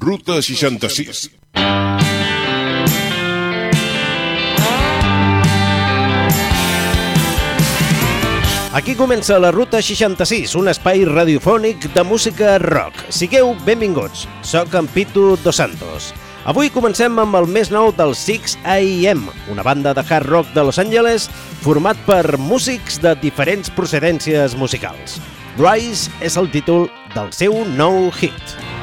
Ruta 66. Aquí comença la Ruta 66, un espai radiofònic de música rock. Sigueu benvinguts. Soc en Pitu Dos Santos. Avui comencem amb el més nou del 6 AM, una banda de hard rock de Los Angeles format per músics de diferents procedències musicals. Rise és el títol del seu nou hit.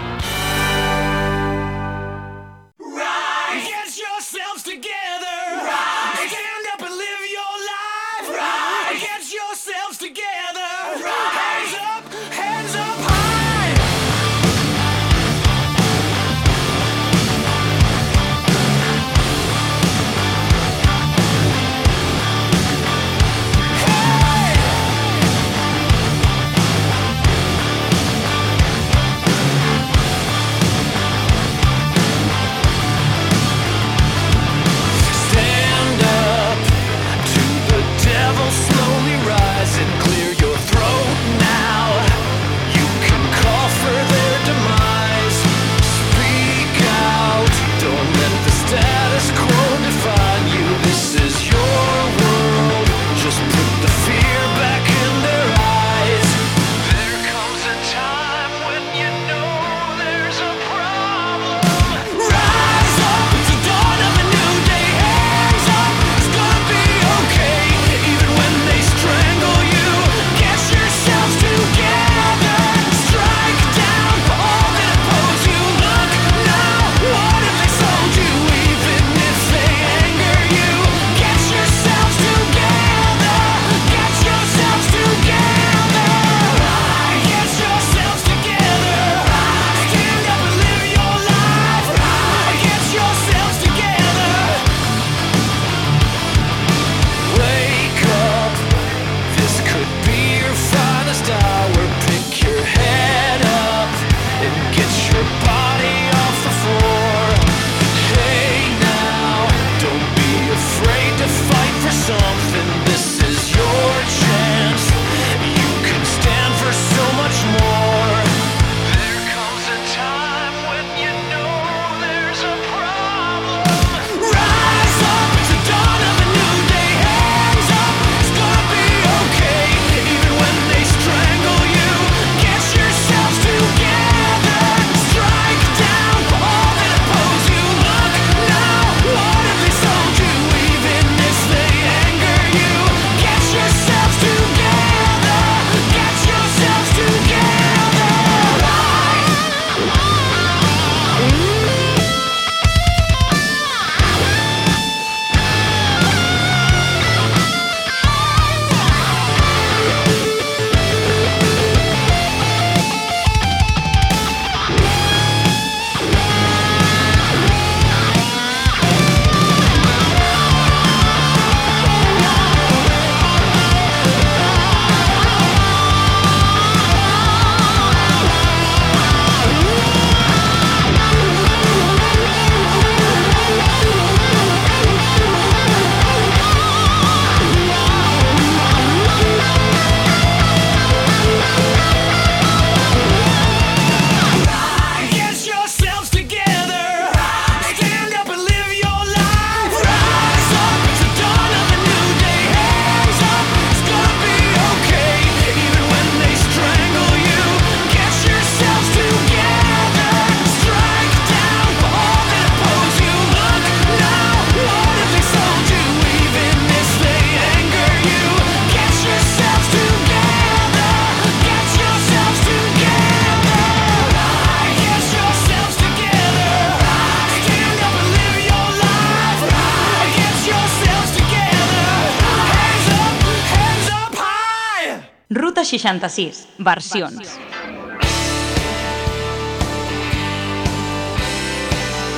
Ruta 66, versions.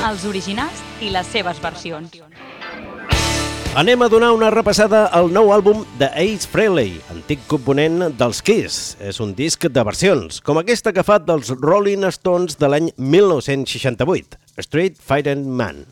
Els originals i les seves versions. Anem a donar una repassada al nou àlbum de Ace Frehley, antic component dels Kiss. És un disc de versions, com aquesta que fa dels Rolling Stones de l'any 1968, Street Fighting Man.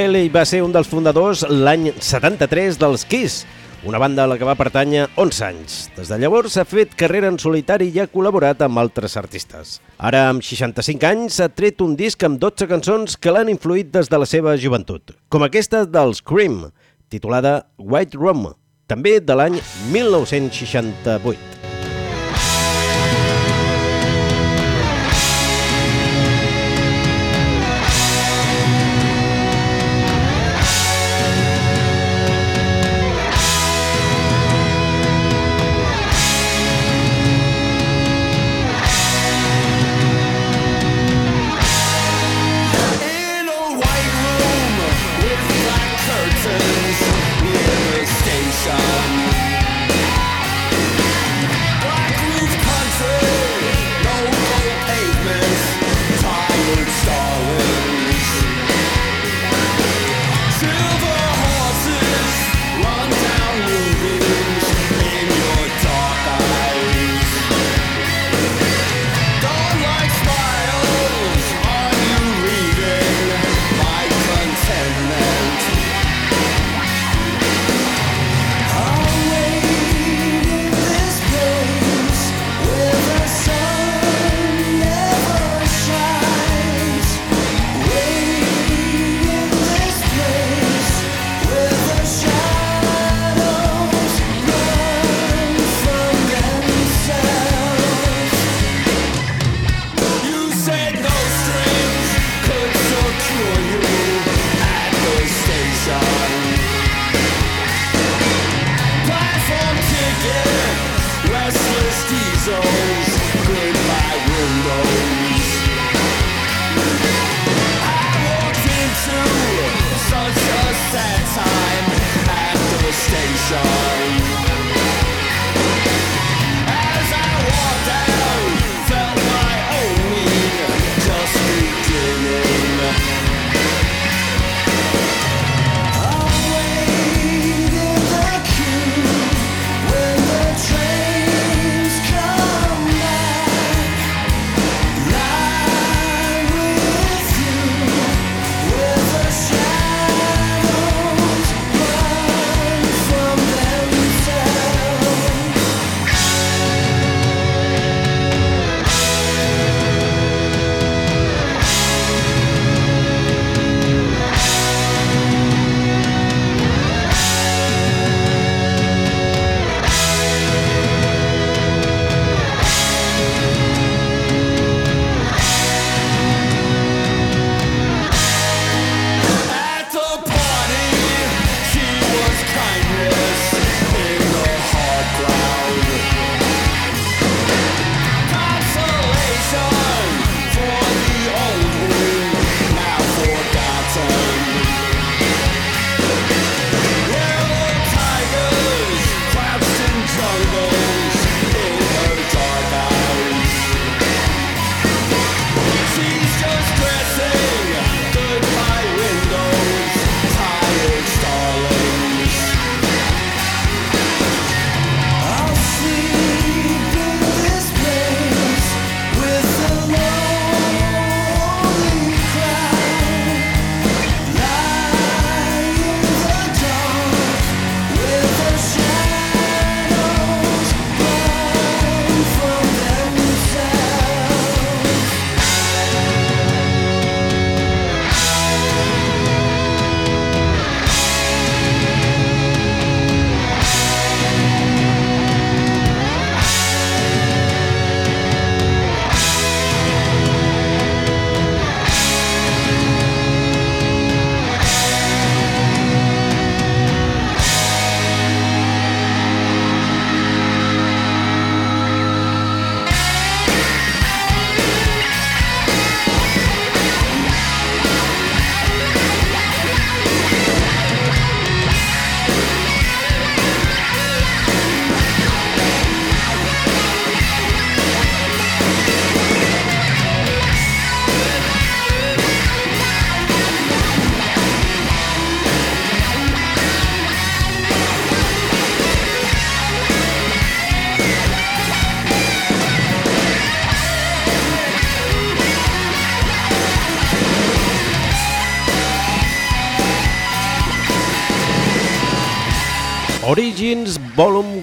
Frehley va ser un dels fundadors l'any 73 dels Kiss, una banda a la que va pertànyer 11 anys. Des de llavors s'ha fet carrera en solitari i ha col·laborat amb altres artistes. Ara, amb 65 anys, s'ha tret un disc amb 12 cançons que l'han influït des de la seva joventut, com aquesta dels Cream, titulada White Room, també de l'any 1968. so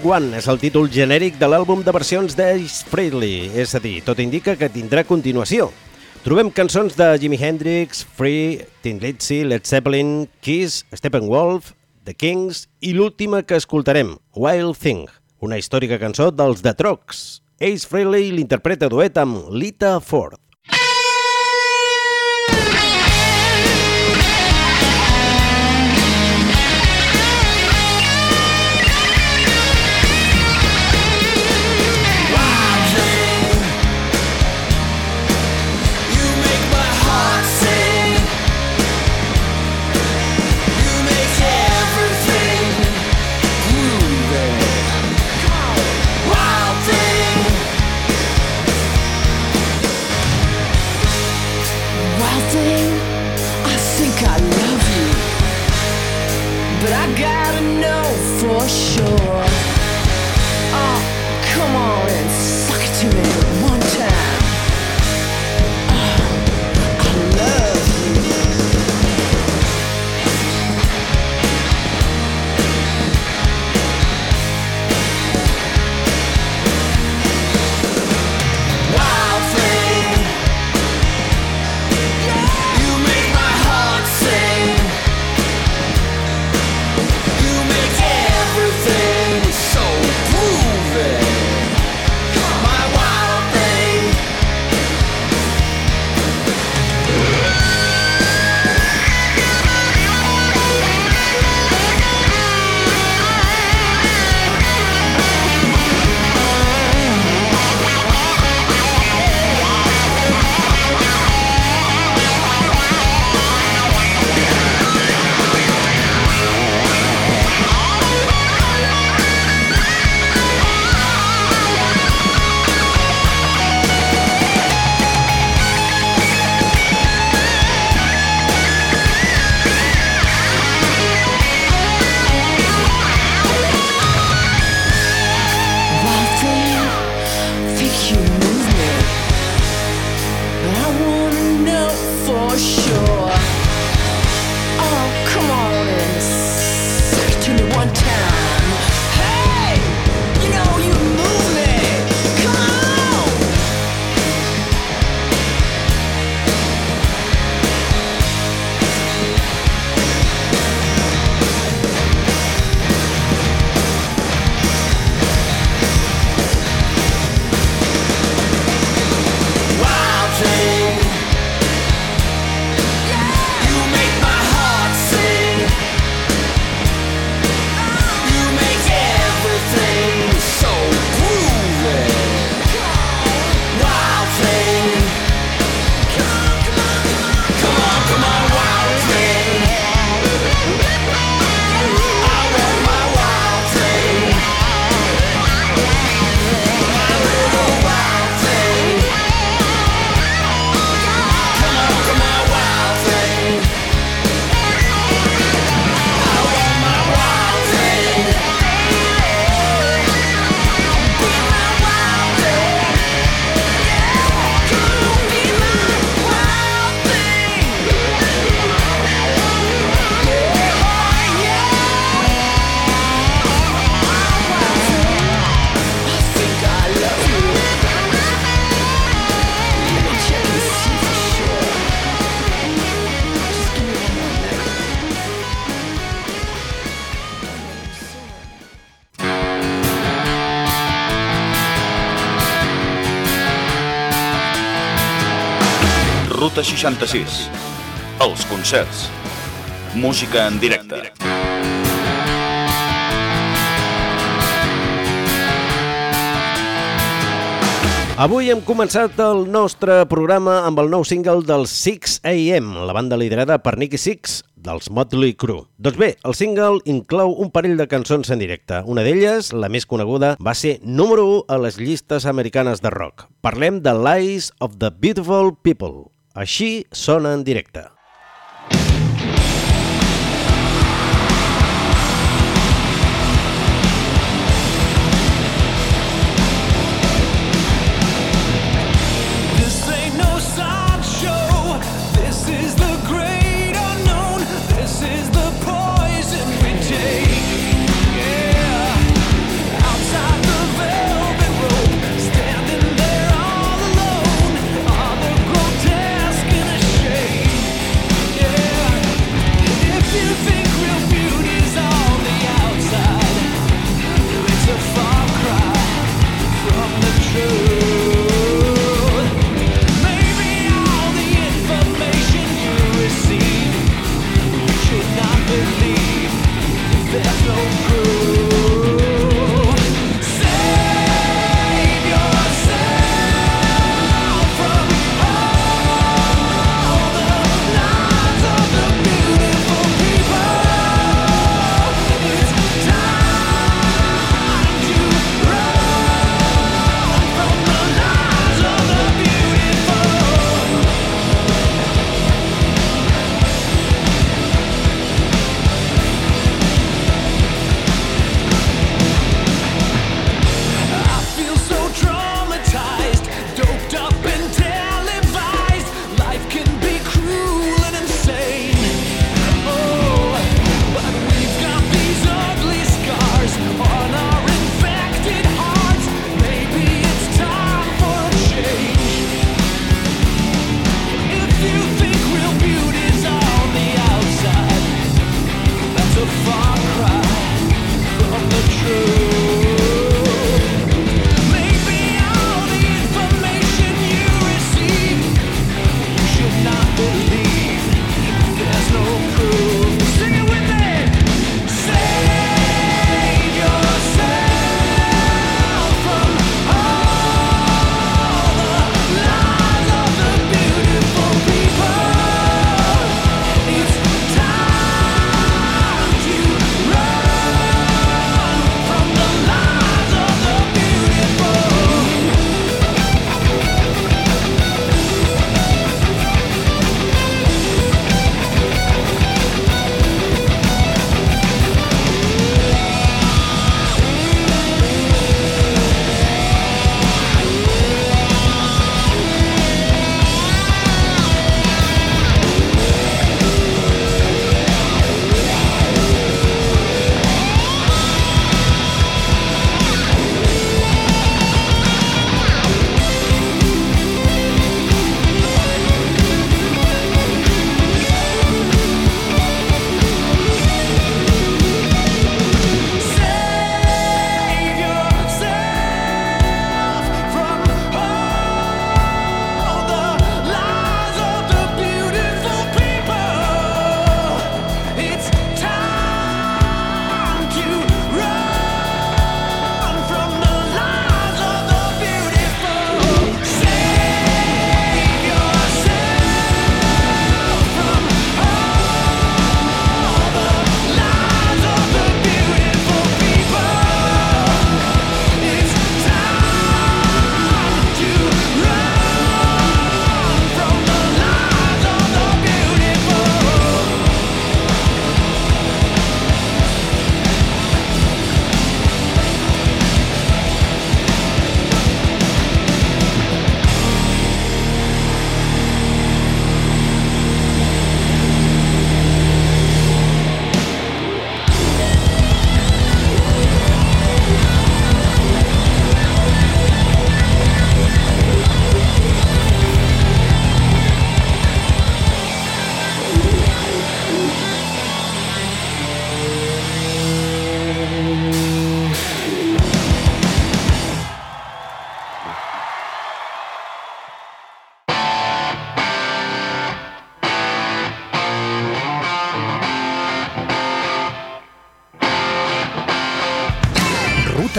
1 és el títol genèric de l'àlbum de versions d'Ace Frehley, és a dir, tot indica que tindrà continuació. Trobem cançons de Jimi Hendrix, Free, Tin Lizzy, Led Zeppelin, Kiss, Steppenwolf, The Kings i l'última que escoltarem, Wild Thing, una històrica cançó dels The Trucks. Ace Frehley l'interpreta duet amb Lita Ford. 66. Els concerts. Música en directe. Avui hem començat el nostre programa amb el nou single del 6 AM, la banda liderada per Nicky Six, dels Motley Crue. Doncs bé, el single inclou un parell de cançons en directe. Una d'elles, la més coneguda, va ser número 1 a les llistes americanes de rock. Parlem de Lies of the Beautiful People. Així sona en directe.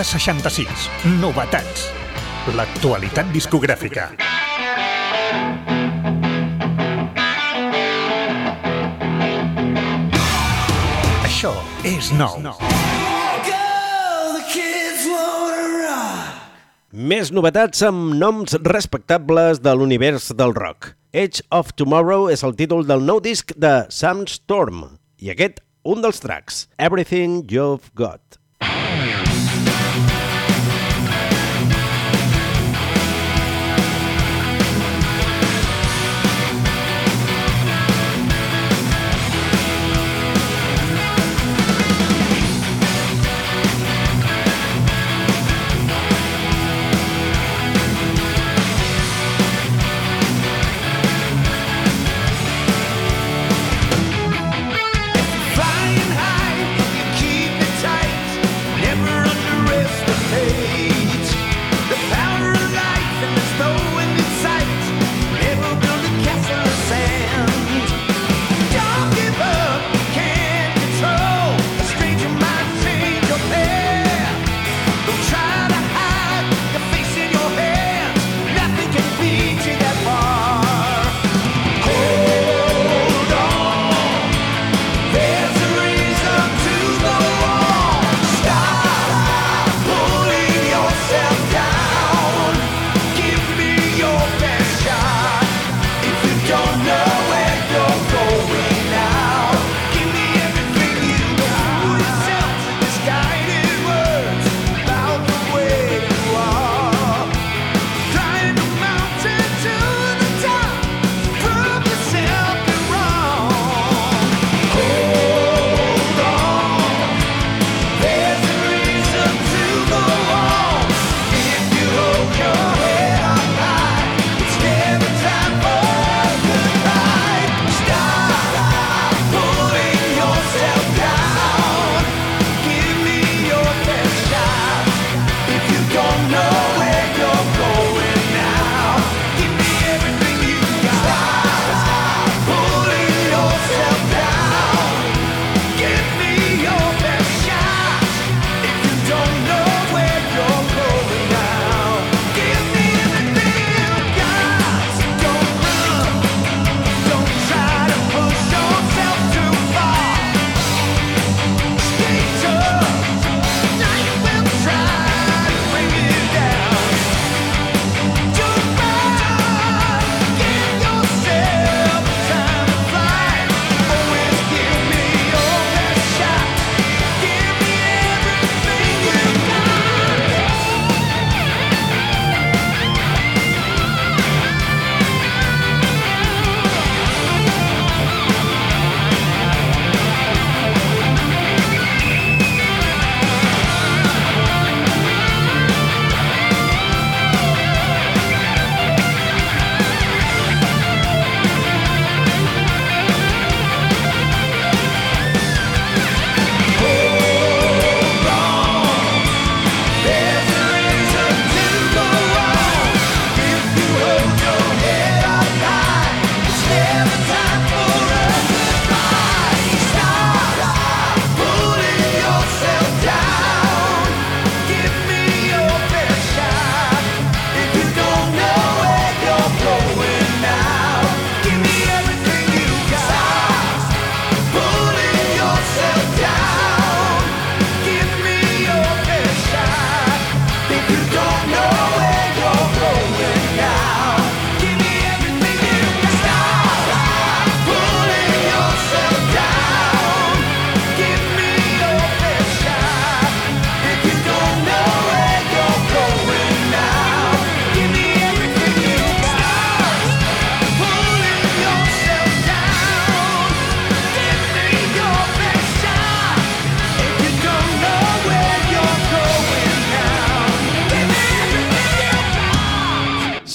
66. Novetats. L'actualitat discogràfica. Això és nou. Més novetats amb noms respectables de l'univers del rock. Edge of Tomorrow és el títol del nou disc de Sam Storm i aquest, un dels tracks, Everything You've Got.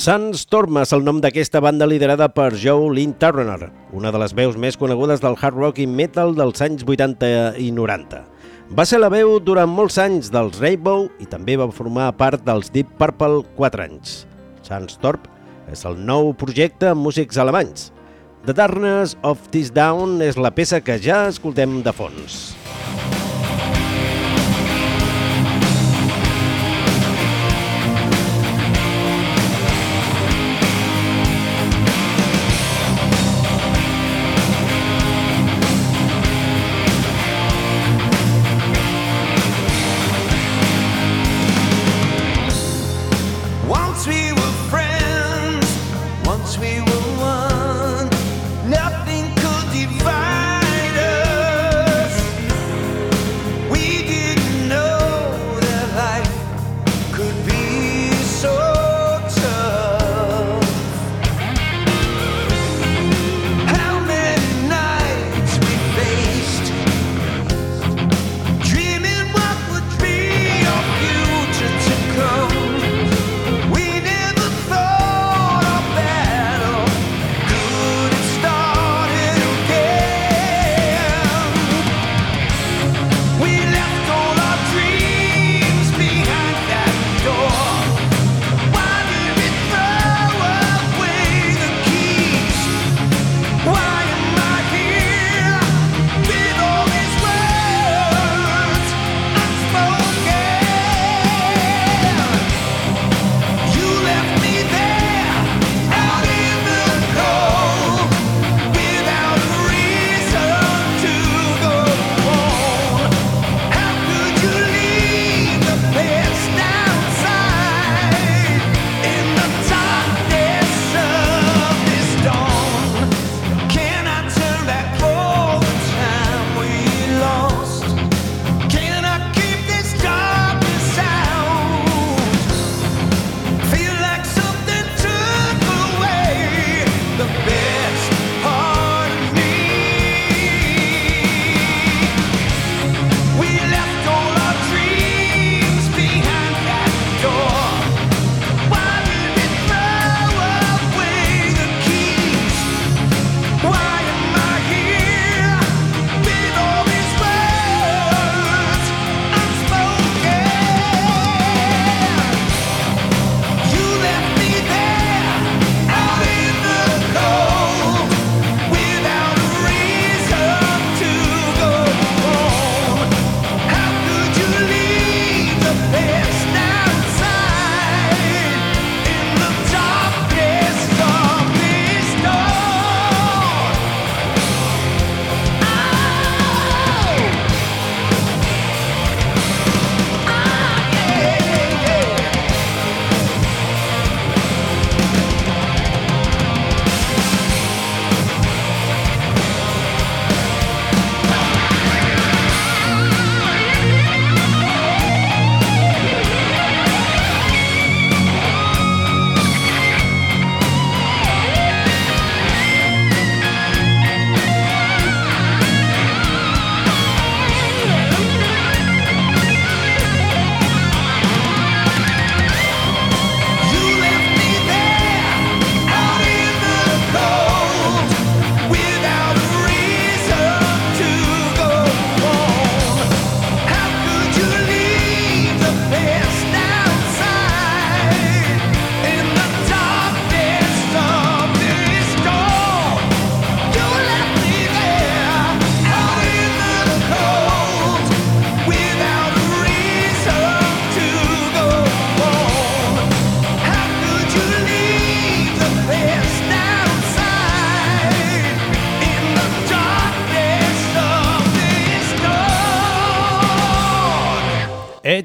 Sandstorm és el nom d'aquesta banda liderada per Joe Lynn Turner, una de les veus més conegudes del hard rock i metal dels anys 80 i 90. Va ser la veu durant molts anys dels Rainbow i també va formar part dels Deep Purple 4 anys. Sandstorm és el nou projecte amb músics alemanys. The Darkness of This Down és la peça que ja escoltem de fons. Música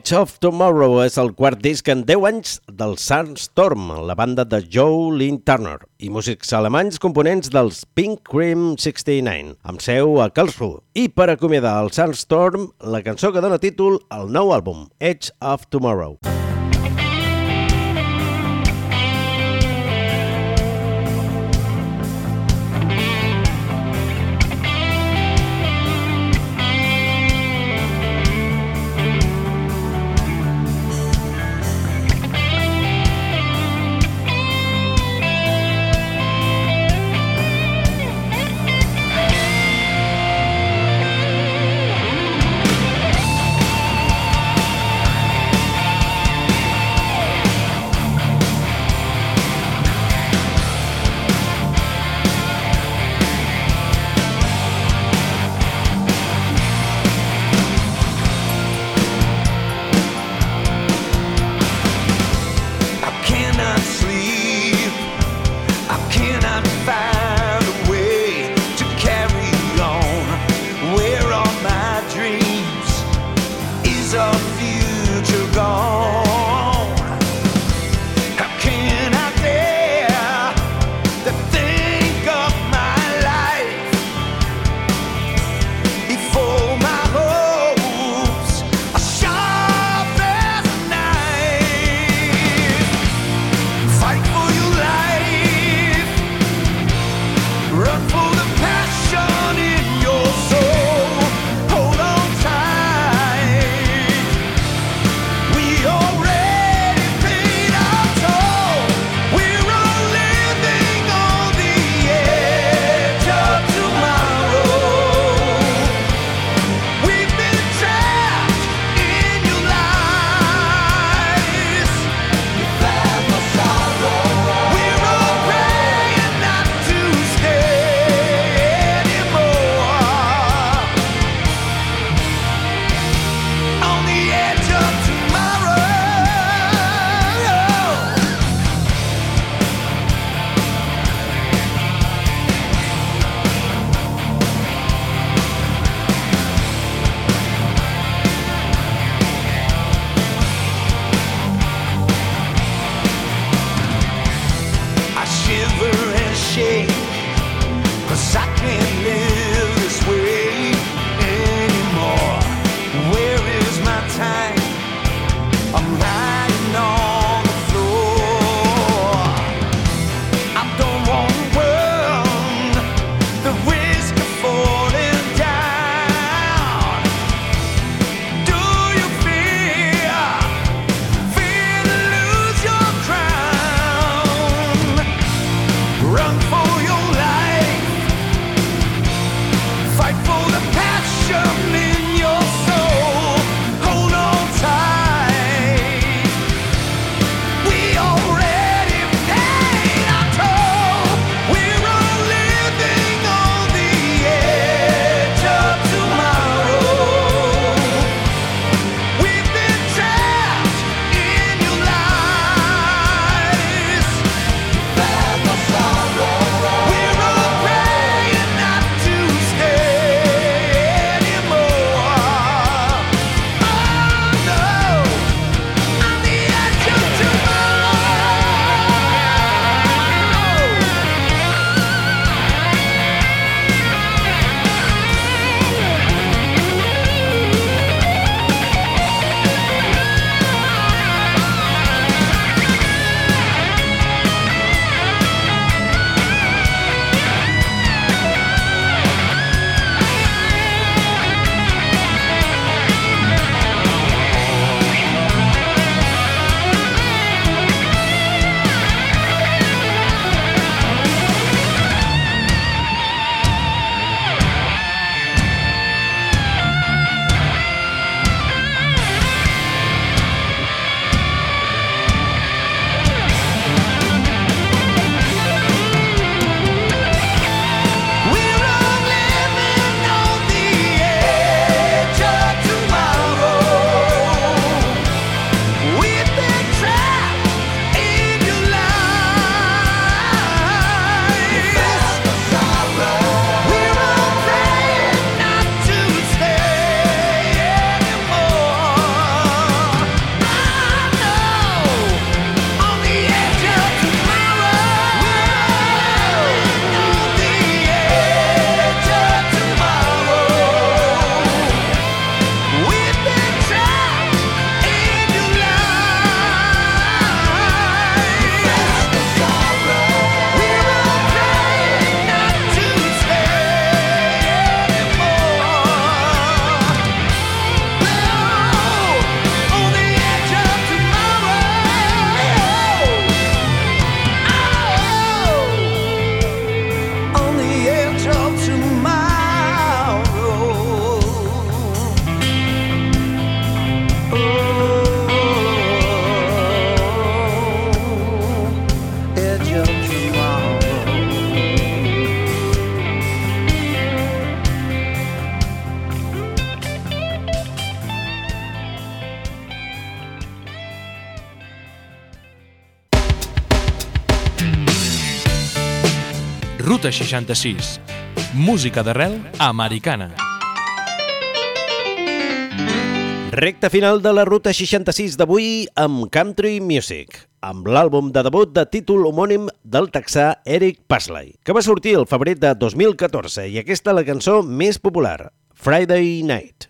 Edge of Tomorrow és el quart disc en 10 anys del Sandstorm, la banda de Joe Lynn Turner, i músics alemanys components dels Pink Cream 69, amb seu a Karlsruhe. I per acomiadar el Sandstorm, la cançó que dona títol al nou àlbum, Edge of Tomorrow. 66. Música d'arrel americana. Recta final de la ruta 66 d'avui amb Country Music, amb l'àlbum de debut de títol homònim del texà Eric Pasley, que va sortir el febrer de 2014 i aquesta la cançó més popular, Friday Night.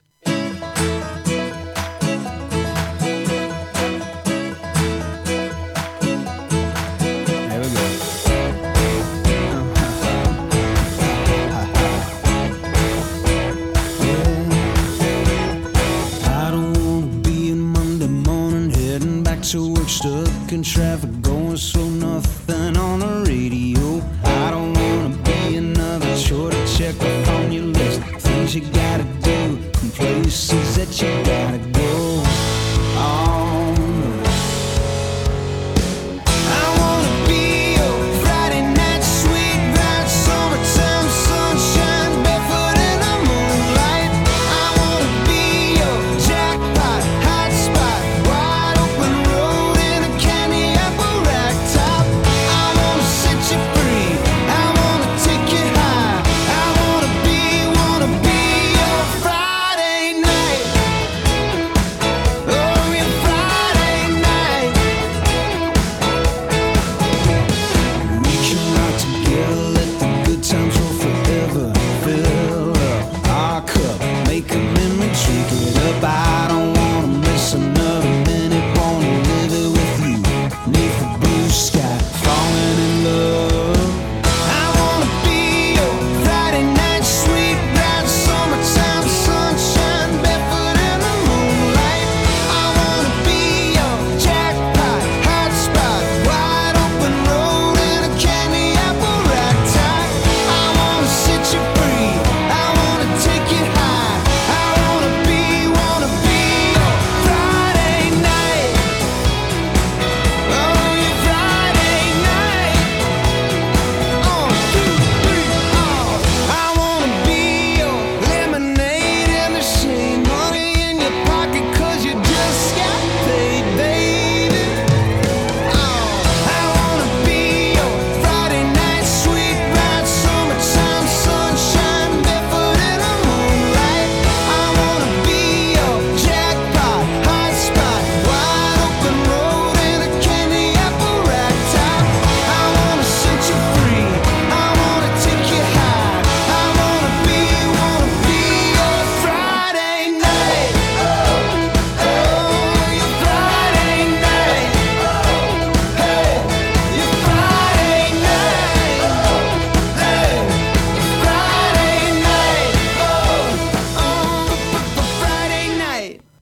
you down.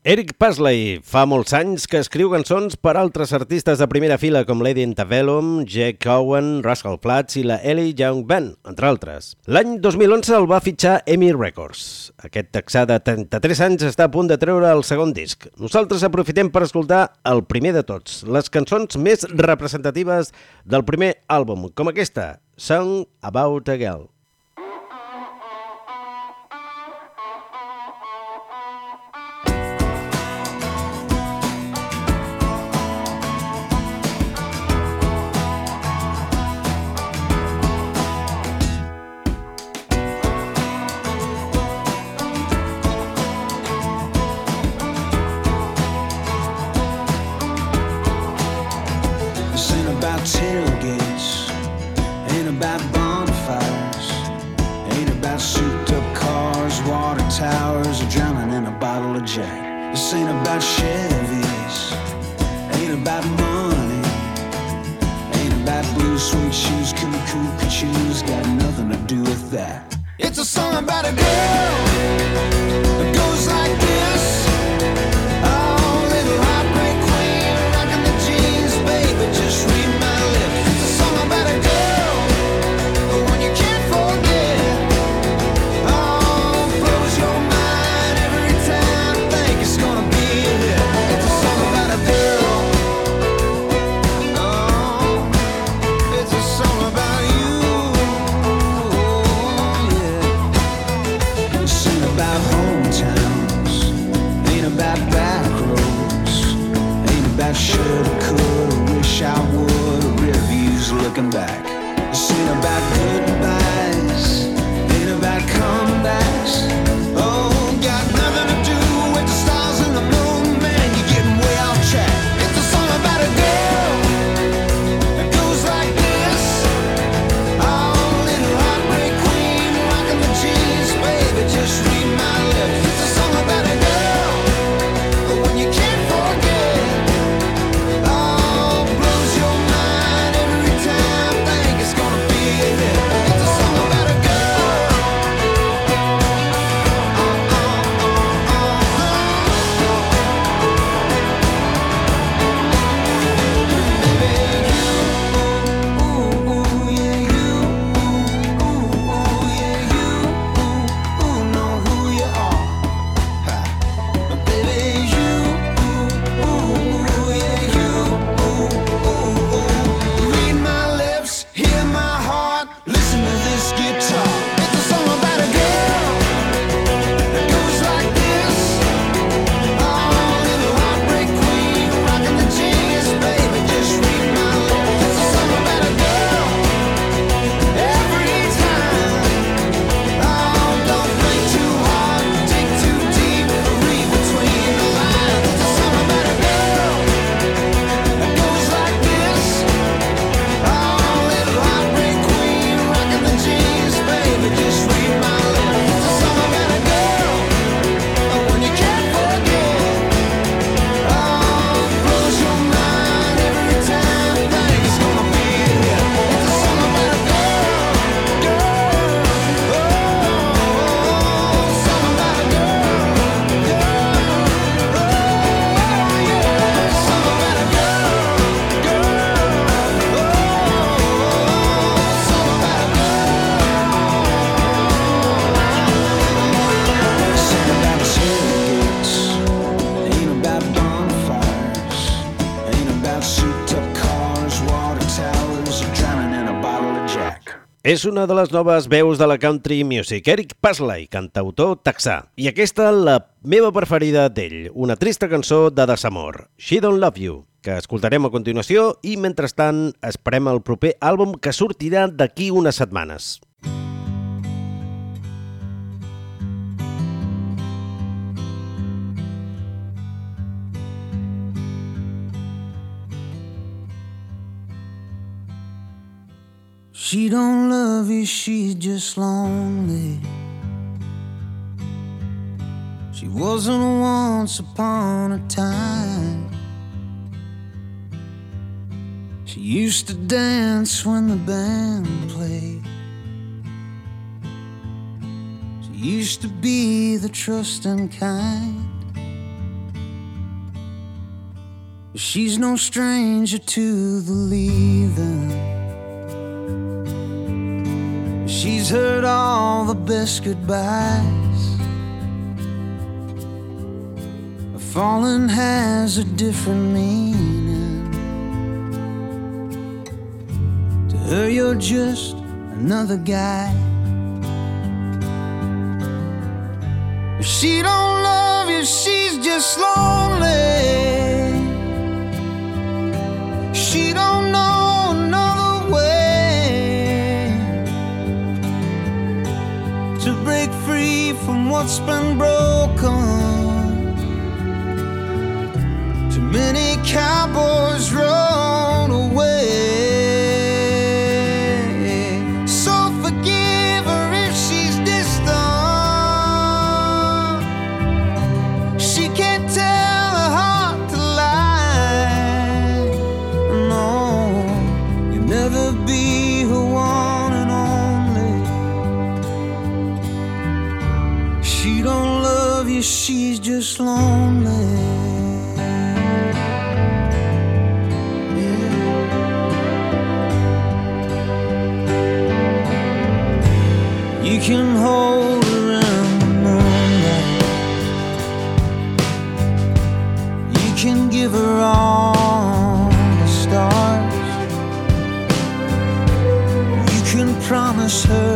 Eric Pasley fa molts anys que escriu cançons per altres artistes de primera fila com Lady Antebellum, Jack Cowan, Russell Platz i la Ellie Young Band, entre altres. L'any 2011 el va fitxar EMI Records. Aquest texà de 33 anys està a punt de treure el segon disc. Nosaltres aprofitem per escoltar el primer de tots, les cançons més representatives del primer àlbum, com aquesta, Song About a Girl. about money, ain't about blue shoes, cuckoo got nothing to do with that. It's a song about a girl. És una de les noves veus de la country music, Eric Pasley, cantautor texà. I aquesta, la meva preferida d'ell, una trista cançó de desamor, She Don't Love You, que escoltarem a continuació i, mentrestant, esperem el proper àlbum que sortirà d'aquí unes setmanes. She don't love you, she's just lonely. She wasn't once upon a time. She used to dance when the band played. She used to be the trusting kind. She's no stranger to the leaving. She's heard all the best goodbyes. Falling has a different meaning. To her, you're just another guy. If she don't love you, she's just lonely. She don't what's been broken. Too many cowboys run 生。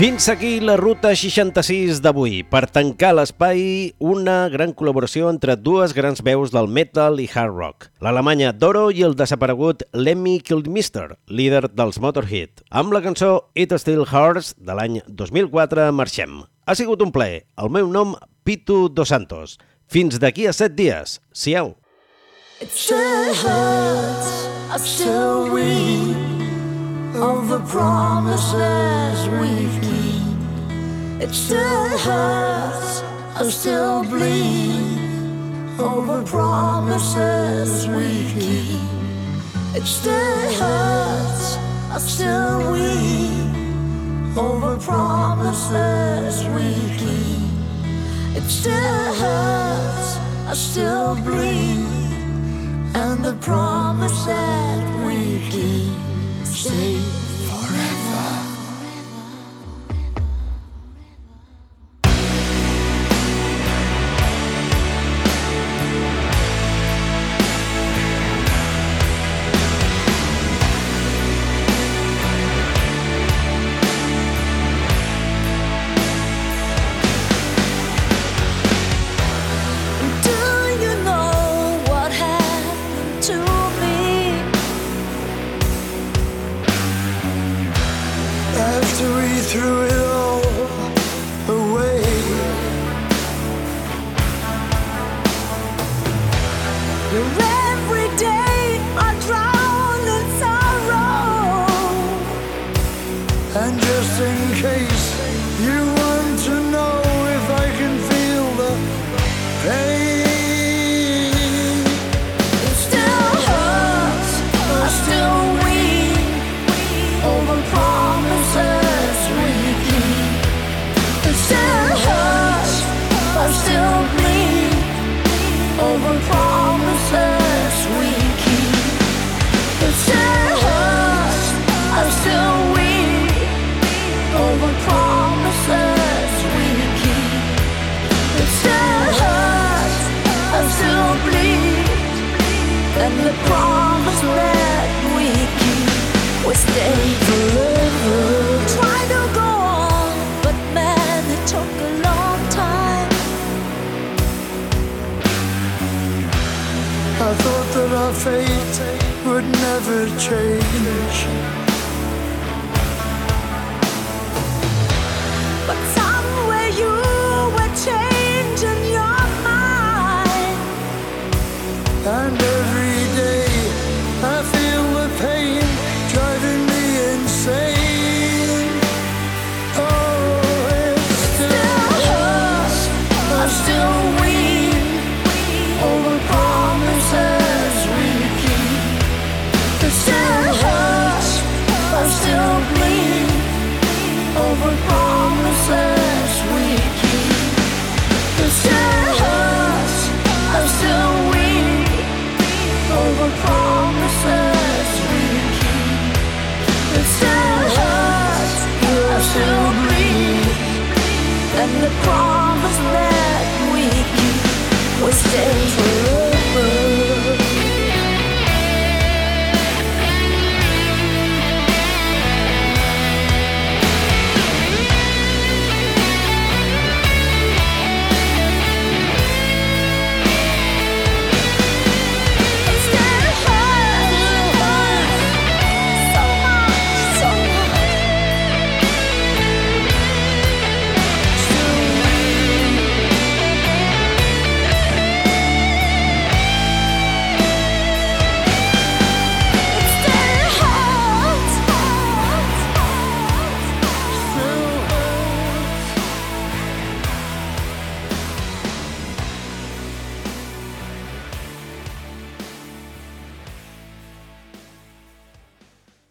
Fins aquí la ruta 66 d'avui. Per tancar l'espai, una gran col·laboració entre dues grans veus del metal i hard rock. L'alemanya Doro i el desaparegut Lemmy Kilmister, líder dels Motorhead. Amb la cançó It Still Hurts de l'any 2004 marxem. Ha sigut un plaer. El meu nom, Pitu Dos Santos. Fins d'aquí a set dies. Siau. It still hurts, I still weep of the promises we keep. It still hurts, I still bleed over promises we keep. It still hurts, I still weep over promises we keep. It still hurts, I still bleed and the promise that we keep say.